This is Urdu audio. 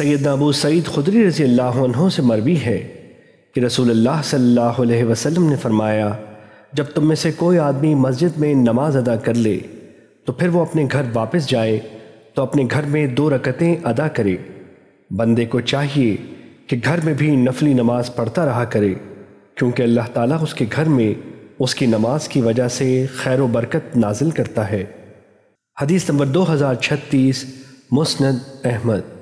سید ابو سعید خدری رضی اللہ عنہ سے مروی ہے کہ رسول اللہ صلی اللہ علیہ وسلم نے فرمایا، جب تم میں سے کوئی آدمی مسجد میں نماز ادا کر لے، تو پھر وہ اپنے گھر واپس جائے، تو اپنے گھر میں دو رکتیں ادا کرے۔ بندے کو چاہیے کہ گھر میں بھی نفلی نماز پڑھتا رہا کرے، کیونکہ اللہ تعالیٰ اس کے گھر میں اس کی نماز کی وجہ سے خیر و برکت نازل کرتا ہے۔ حدیث نمبر دو ہزار چھتیس، مسند احمد۔